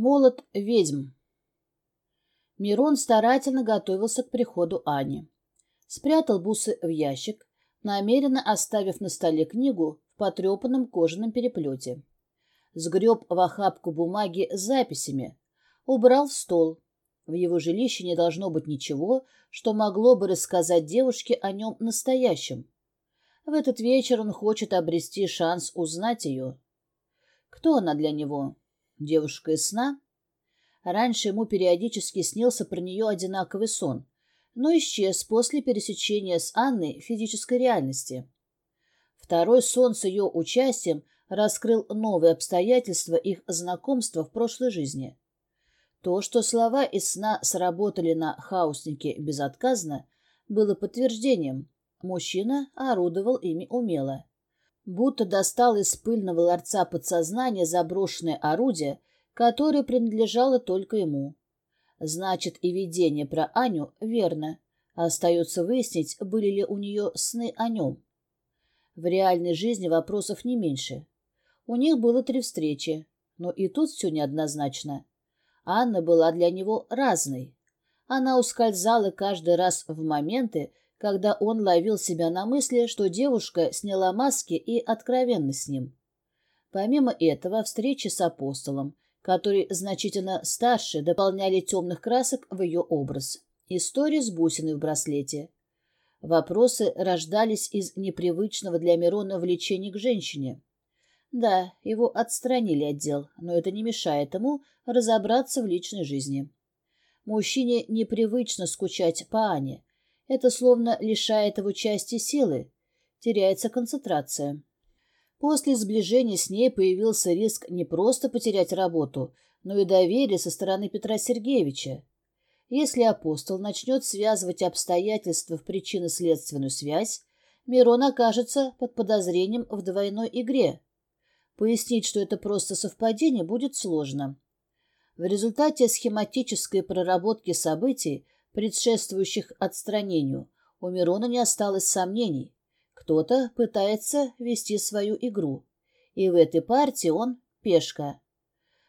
Молот ведьм. Мирон старательно готовился к приходу Ани. Спрятал бусы в ящик, намеренно оставив на столе книгу в потрепанном кожаном переплете. Сгреб в охапку бумаги с записями, убрал в стол. В его жилище не должно быть ничего, что могло бы рассказать девушке о нем настоящем. В этот вечер он хочет обрести шанс узнать ее. Кто она для него? Девушка из сна? Раньше ему периодически снился про нее одинаковый сон, но исчез после пересечения с Анной физической реальности. Второй сон с ее участием раскрыл новые обстоятельства их знакомства в прошлой жизни. То, что слова из сна сработали на хауснике безотказно, было подтверждением. Мужчина орудовал ими умело будто достал из пыльного ларца подсознания заброшенное орудие, которое принадлежало только ему. Значит, и видение про Аню верно. Остается выяснить, были ли у нее сны о нем. В реальной жизни вопросов не меньше. У них было три встречи, но и тут все неоднозначно. Анна была для него разной. Она ускользала каждый раз в моменты, когда он ловил себя на мысли, что девушка сняла маски и откровенна с ним. Помимо этого, встречи с апостолом, который значительно старше, дополняли темных красок в ее образ. История с бусиной в браслете. Вопросы рождались из непривычного для Мирона влечения к женщине. Да, его отстранили от дел, но это не мешает ему разобраться в личной жизни. Мужчине непривычно скучать по Ане, это словно лишает его части силы, теряется концентрация. После сближения с ней появился риск не просто потерять работу, но и доверие со стороны Петра Сергеевича. Если апостол начнет связывать обстоятельства в причинно-следственную связь, Мирон окажется под подозрением в двойной игре. Пояснить, что это просто совпадение, будет сложно. В результате схематической проработки событий предшествующих отстранению, у Мирона не осталось сомнений. Кто-то пытается вести свою игру, и в этой партии он пешка.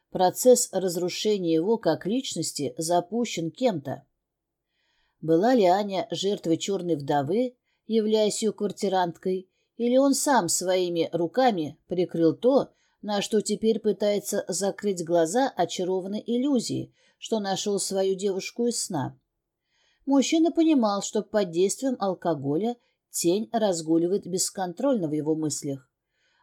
Процесс разрушения его как личности запущен кем-то. Была ли Аня жертвой черной вдовы, являясь ее квартиранткой, или он сам своими руками прикрыл то, на что теперь пытается закрыть глаза очарованной иллюзии, что нашел свою девушку из сна. Мужчина понимал, что под действием алкоголя тень разгуливает бесконтрольно в его мыслях.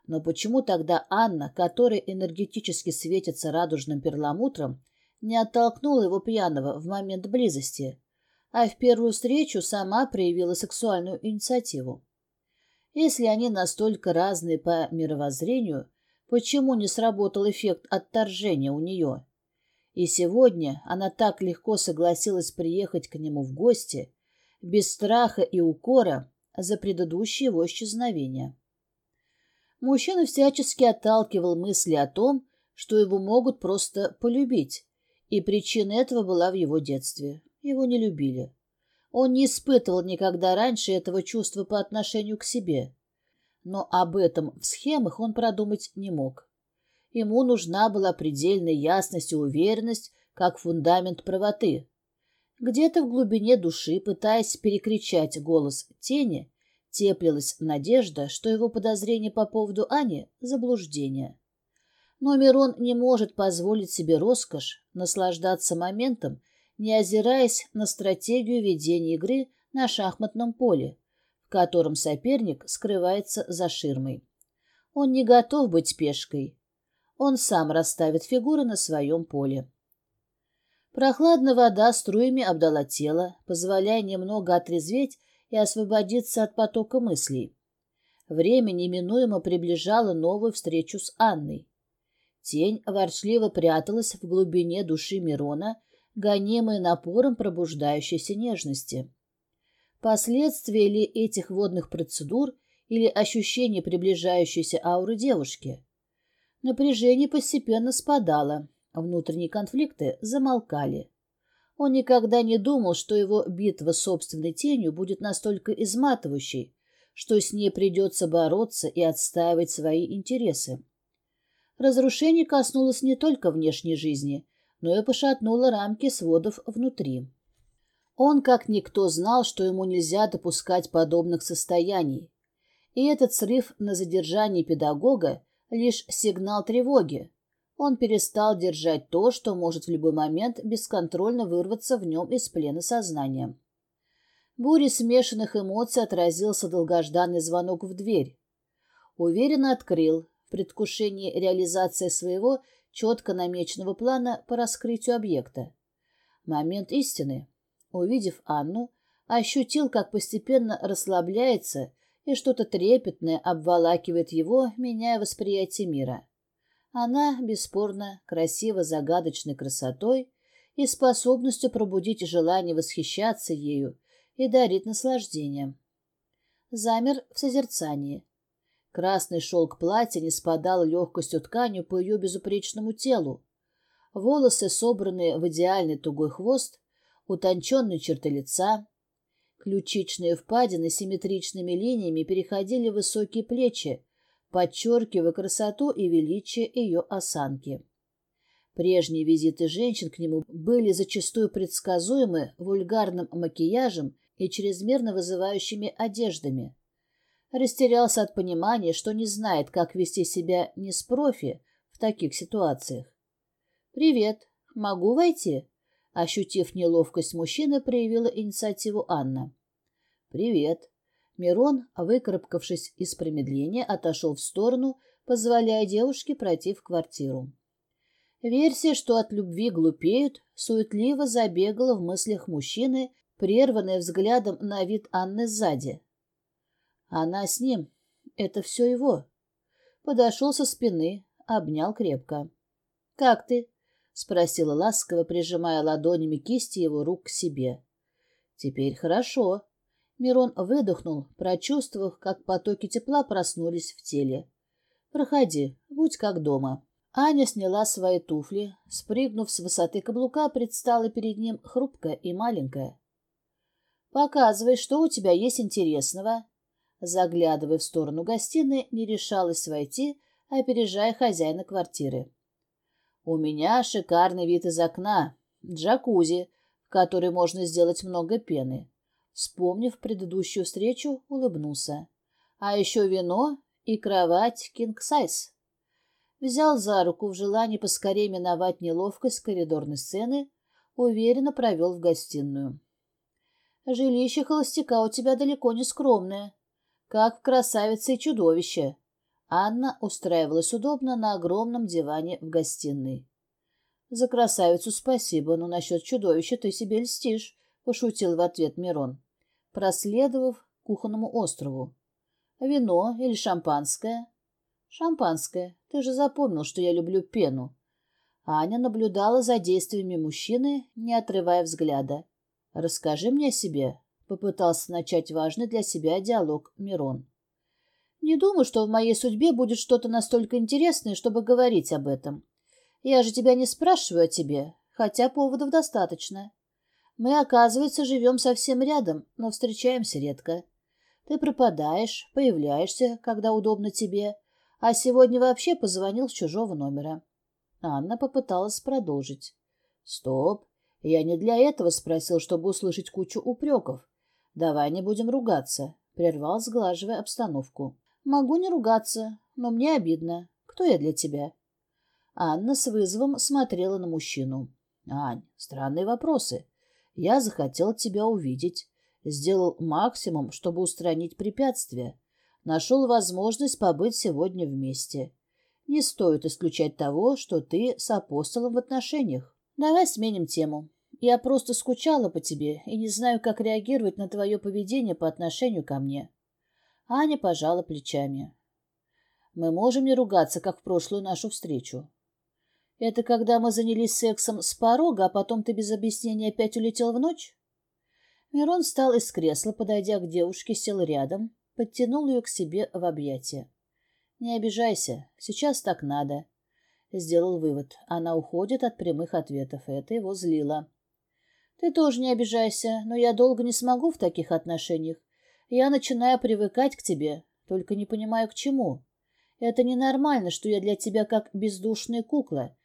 Но почему тогда Анна, которая энергетически светится радужным перламутром, не оттолкнула его пьяного в момент близости, а в первую встречу сама проявила сексуальную инициативу? Если они настолько разные по мировоззрению, почему не сработал эффект отторжения у нее? И сегодня она так легко согласилась приехать к нему в гости, без страха и укора за предыдущее его исчезновение. Мужчина всячески отталкивал мысли о том, что его могут просто полюбить, и причина этого была в его детстве. Его не любили. Он не испытывал никогда раньше этого чувства по отношению к себе. Но об этом в схемах он продумать не мог. Ему нужна была предельная ясность и уверенность, как фундамент правоты. Где-то в глубине души, пытаясь перекричать голос тени, теплилась надежда, что его подозрение по поводу Ани — заблуждение. Но Мирон не может позволить себе роскошь наслаждаться моментом, не озираясь на стратегию ведения игры на шахматном поле, в котором соперник скрывается за ширмой. Он не готов быть пешкой, он сам расставит фигуры на своем поле. Прохладная вода струями обдала тело, позволяя немного отрезветь и освободиться от потока мыслей. Время неминуемо приближало новую встречу с Анной. Тень ворчливо пряталась в глубине души Мирона, гонимая напором пробуждающейся нежности. Последствия ли этих водных процедур или ощущение приближающейся ауры девушки? Напряжение постепенно спадало, внутренние конфликты замолкали. Он никогда не думал, что его битва с собственной тенью будет настолько изматывающей, что с ней придется бороться и отстаивать свои интересы. Разрушение коснулось не только внешней жизни, но и пошатнуло рамки сводов внутри. Он, как никто, знал, что ему нельзя допускать подобных состояний. И этот срыв на задержание педагога — лишь сигнал тревоги. Он перестал держать то, что может в любой момент бесконтрольно вырваться в нем из плена сознания. Буре смешанных эмоций отразился долгожданный звонок в дверь. Уверенно открыл, в предвкушении реализации своего четко намеченного плана по раскрытию объекта. Момент истины. Увидев Анну, ощутил, как постепенно расслабляется и что-то трепетное обволакивает его, меняя восприятие мира. Она, бесспорно, красиво загадочной красотой и способностью пробудить желание восхищаться ею и дарить наслаждение. Замер в созерцании. Красный шелк платья не спадал легкостью тканью по ее безупречному телу. Волосы, собранные в идеальный тугой хвост, утонченные черты лица, ключичные впадины симметричными линиями переходили в высокие плечи, подчеркивая красоту и величие ее осанки. Прежние визиты женщин к нему были зачастую предсказуемы вульгарным макияжем и чрезмерно вызывающими одеждами. Растерялся от понимания, что не знает, как вести себя не с профи в таких ситуациях. «Привет, могу войти?» Ощутив неловкость мужчины, проявила инициативу Анна. «Привет». Мирон, выкарабкавшись из промедления, отошел в сторону, позволяя девушке пройти в квартиру. Версия, что от любви глупеют, суетливо забегала в мыслях мужчины, прерванная взглядом на вид Анны сзади. Она с ним. Это все его. Подошел со спины, обнял крепко. «Как ты?» — спросила ласково, прижимая ладонями кисти его рук к себе. «Теперь хорошо». Мирон выдохнул, прочувствовав, как потоки тепла проснулись в теле. «Проходи, будь как дома». Аня сняла свои туфли, спрыгнув с высоты каблука, предстала перед ним хрупкая и маленькая. «Показывай, что у тебя есть интересного». Заглядывая в сторону гостиной, не решалась войти, опережая хозяина квартиры. У меня шикарный вид из окна, джакузи, в которой можно сделать много пены. Вспомнив предыдущую встречу, улыбнулся. А еще вино и кровать кинг-сайз. Взял за руку в желании поскорее миновать неловкость коридорной сцены, уверенно провел в гостиную. Жилище холостяка у тебя далеко не скромное, как в красавице и чудовище. Анна устраивалась удобно на огромном диване в гостиной. «За красавицу спасибо, но насчет чудовища ты себе льстишь», — пошутил в ответ Мирон, проследовав кухонному острову. «Вино или шампанское?» «Шампанское. Ты же запомнил, что я люблю пену». Аня наблюдала за действиями мужчины, не отрывая взгляда. «Расскажи мне о себе», — попытался начать важный для себя диалог Мирон. Не думаю, что в моей судьбе будет что-то настолько интересное, чтобы говорить об этом. Я же тебя не спрашиваю о тебе, хотя поводов достаточно. Мы, оказывается, живем совсем рядом, но встречаемся редко. Ты пропадаешь, появляешься, когда удобно тебе, а сегодня вообще позвонил с чужого номера. Анна попыталась продолжить. Стоп, я не для этого спросил, чтобы услышать кучу упреков. Давай не будем ругаться, прервал, сглаживая обстановку. Могу не ругаться, но мне обидно. Кто я для тебя? Анна с вызовом смотрела на мужчину. Ань, странные вопросы. Я захотел тебя увидеть. Сделал максимум, чтобы устранить препятствия. Нашел возможность побыть сегодня вместе. Не стоит исключать того, что ты с апостолом в отношениях. Давай сменим тему. Я просто скучала по тебе и не знаю, как реагировать на твое поведение по отношению ко мне. Аня пожала плечами. Мы можем не ругаться, как в прошлую нашу встречу. Это когда мы занялись сексом с порога, а потом ты без объяснения опять улетел в ночь? Мирон встал из кресла, подойдя к девушке, сел рядом, подтянул ее к себе в объятия. «Не обижайся, сейчас так надо», — сделал вывод. Она уходит от прямых ответов, это его злило. «Ты тоже не обижайся, но я долго не смогу в таких отношениях. Я начинаю привыкать к тебе, только не понимаю, к чему. Это ненормально, что я для тебя как бездушная кукла.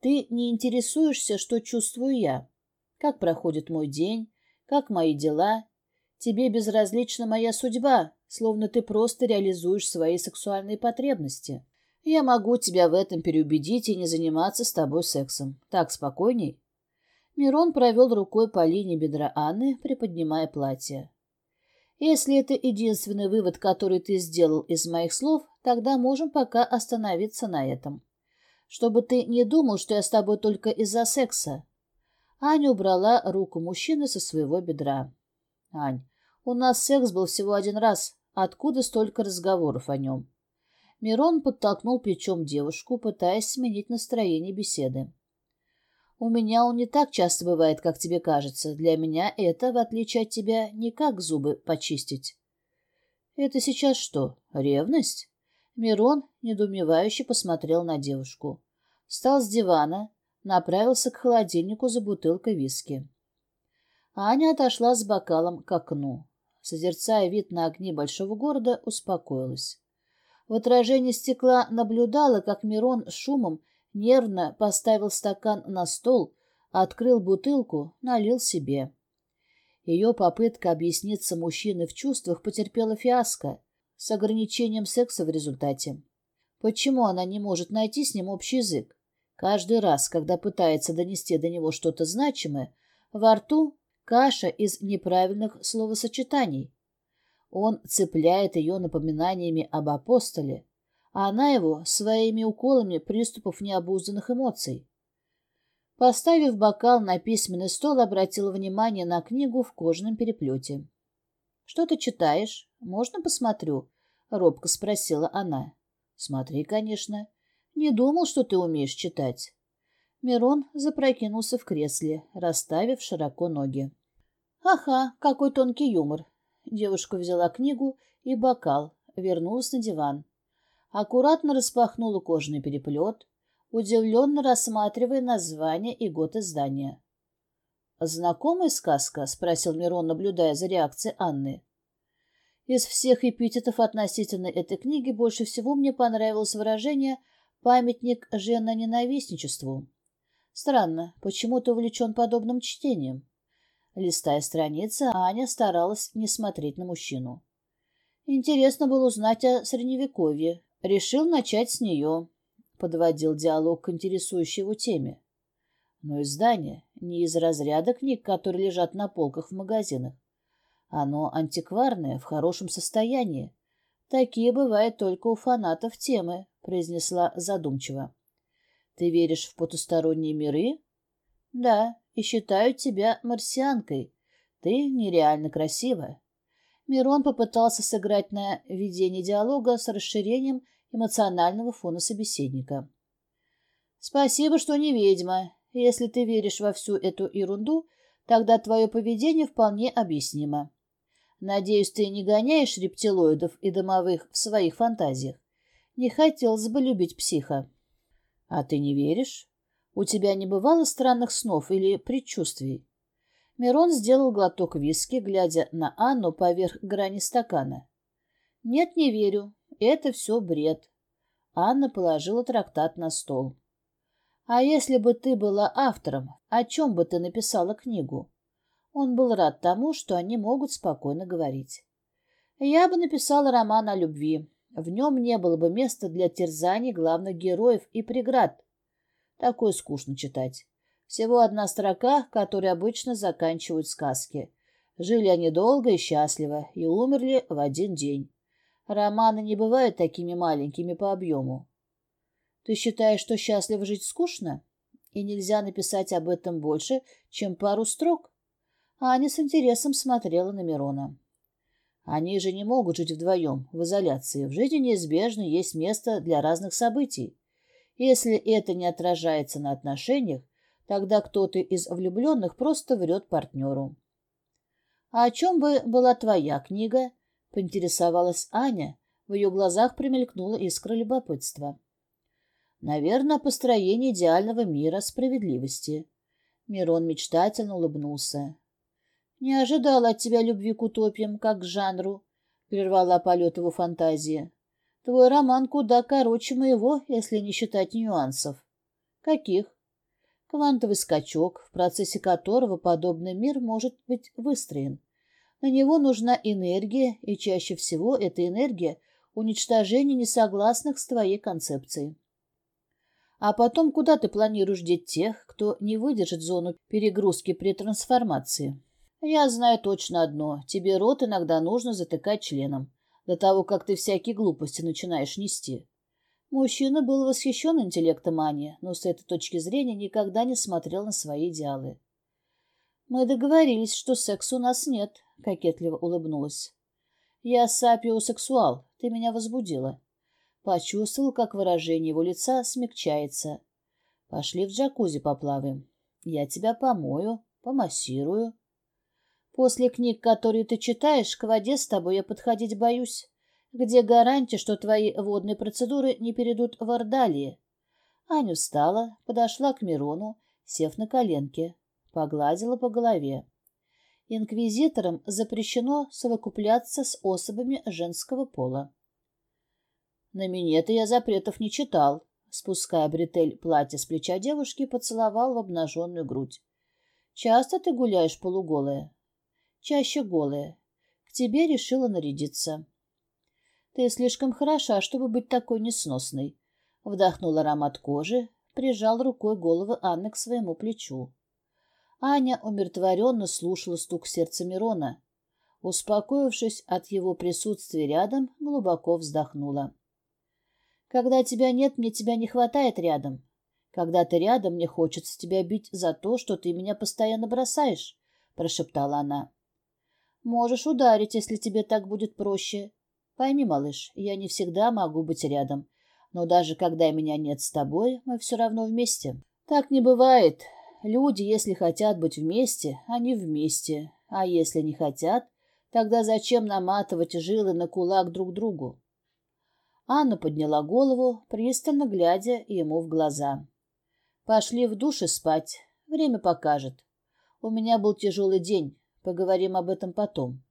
Ты не интересуешься, что чувствую я. Как проходит мой день, как мои дела. Тебе безразлична моя судьба, словно ты просто реализуешь свои сексуальные потребности. Я могу тебя в этом переубедить и не заниматься с тобой сексом. Так спокойней?» Мирон провел рукой по линии бедра Анны, приподнимая платье. «Если это единственный вывод, который ты сделал из моих слов, тогда можем пока остановиться на этом. Чтобы ты не думал, что я с тобой только из-за секса». Аня убрала руку мужчины со своего бедра. «Ань, у нас секс был всего один раз. Откуда столько разговоров о нем?» Мирон подтолкнул плечом девушку, пытаясь сменить настроение беседы. У меня он не так часто бывает, как тебе кажется. Для меня это, в отличие от тебя, не как зубы почистить. Это сейчас что, ревность? Мирон недоумевающе посмотрел на девушку. Встал с дивана, направился к холодильнику за бутылкой виски. Аня отошла с бокалом к окну. Созерцая вид на огни большого города, успокоилась. В отражении стекла наблюдала, как Мирон с шумом нервно поставил стакан на стол, открыл бутылку, налил себе. Ее попытка объясниться мужчине в чувствах потерпела фиаско с ограничением секса в результате. Почему она не может найти с ним общий язык? Каждый раз, когда пытается донести до него что-то значимое, во рту каша из неправильных словосочетаний. Он цепляет ее напоминаниями об апостоле, а она его своими уколами приступов необузданных эмоций. Поставив бокал на письменный стол, обратила внимание на книгу в кожаном переплете. — Что ты читаешь? Можно посмотрю? — робко спросила она. — Смотри, конечно. Не думал, что ты умеешь читать. Мирон запрокинулся в кресле, расставив широко ноги. — Ага, какой тонкий юмор. Девушка взяла книгу и бокал, вернулась на диван аккуратно распахнула кожаный переплет, удивленно рассматривая название и год издания. «Знакомая сказка?» — спросил Мирон, наблюдая за реакцией Анны. Из всех эпитетов относительно этой книги больше всего мне понравилось выражение «памятник женоненавистничеству». Странно, почему ты увлечен подобным чтением? Листая страницы, Аня старалась не смотреть на мужчину. Интересно было узнать о Средневековье, Решил начать с нее, подводил диалог к интересующей его теме. Но издание не из разряда книг, которые лежат на полках в магазинах. Оно антикварное, в хорошем состоянии. Такие бывают только у фанатов темы, произнесла задумчиво. Ты веришь в потусторонние миры? Да, и считаю тебя марсианкой. Ты нереально красивая. Мирон попытался сыграть на ведение диалога с расширением эмоционального фона собеседника. «Спасибо, что не ведьма. Если ты веришь во всю эту ерунду, тогда твое поведение вполне объяснимо. Надеюсь, ты не гоняешь рептилоидов и домовых в своих фантазиях. Не хотелось бы любить психа». «А ты не веришь? У тебя не бывало странных снов или предчувствий?» Мирон сделал глоток виски, глядя на Анну поверх грани стакана. «Нет, не верю. Это все бред». Анна положила трактат на стол. «А если бы ты была автором, о чем бы ты написала книгу?» Он был рад тому, что они могут спокойно говорить. «Я бы написала роман о любви. В нем не было бы места для терзаний главных героев и преград. Такое скучно читать. Всего одна строка, которой обычно заканчивают сказки. Жили они долго и счастливо и умерли в один день. Романы не бывают такими маленькими по объему. Ты считаешь, что счастливо жить скучно? И нельзя написать об этом больше, чем пару строк? Аня с интересом смотрела на Мирона. Они же не могут жить вдвоем, в изоляции. В жизни неизбежно есть место для разных событий. Если это не отражается на отношениях, Тогда кто-то из влюбленных просто врет партнеру. «А о чем бы была твоя книга?» — поинтересовалась Аня. В ее глазах примелькнула искра любопытства. «Наверное, о построении идеального мира справедливости». Мирон мечтательно улыбнулся. «Не ожидала от тебя любви к утопиям, как к жанру», — прервала полет его фантазии. «Твой роман куда короче моего, если не считать нюансов». «Каких?» Квантовый скачок, в процессе которого подобный мир может быть выстроен. На него нужна энергия, и чаще всего эта энергия – уничтожение несогласных с твоей концепцией. А потом куда ты планируешь деть тех, кто не выдержит зону перегрузки при трансформации? Я знаю точно одно. Тебе рот иногда нужно затыкать членом, до того, как ты всякие глупости начинаешь нести. Мужчина был восхищен интеллектом Ани, но с этой точки зрения никогда не смотрел на свои идеалы. «Мы договорились, что секса у нас нет», — кокетливо улыбнулась. «Я сапиосексуал. Ты меня возбудила». Почувствовал, как выражение его лица смягчается. Пошли в джакузи поплаваем. Я тебя помою, помассирую. После книг, которые ты читаешь, к воде с тобой я подходить боюсь. Где гарантия, что твои водные процедуры не перейдут в ордалии? Аня встала, подошла к Мирону, сев на коленки, погладила по голове. Инквизиторам запрещено совокупляться с особами женского пола. На минеты я запретов не читал. Спуская бретель платья с плеча девушки, поцеловал в обнаженную грудь. Часто ты гуляешь полуголая? Чаще голая. К тебе решила нарядиться. Ты слишком хороша, чтобы быть такой несносной. Вдохнул аромат кожи, прижал рукой голову Анны к своему плечу. Аня умиротворенно слушала стук сердца Мирона. Успокоившись от его присутствия рядом, глубоко вздохнула. Когда тебя нет, мне тебя не хватает рядом. Когда ты рядом, мне хочется тебя бить за то, что ты меня постоянно бросаешь, — прошептала она. Можешь ударить, если тебе так будет проще. Пойми, малыш, я не всегда могу быть рядом, но даже когда меня нет с тобой, мы все равно вместе. Так не бывает. Люди, если хотят быть вместе, они вместе, а если не хотят, тогда зачем наматывать жилы на кулак друг другу? Анна подняла голову, пристально глядя ему в глаза. «Пошли в душ и спать. Время покажет. У меня был тяжелый день. Поговорим об этом потом».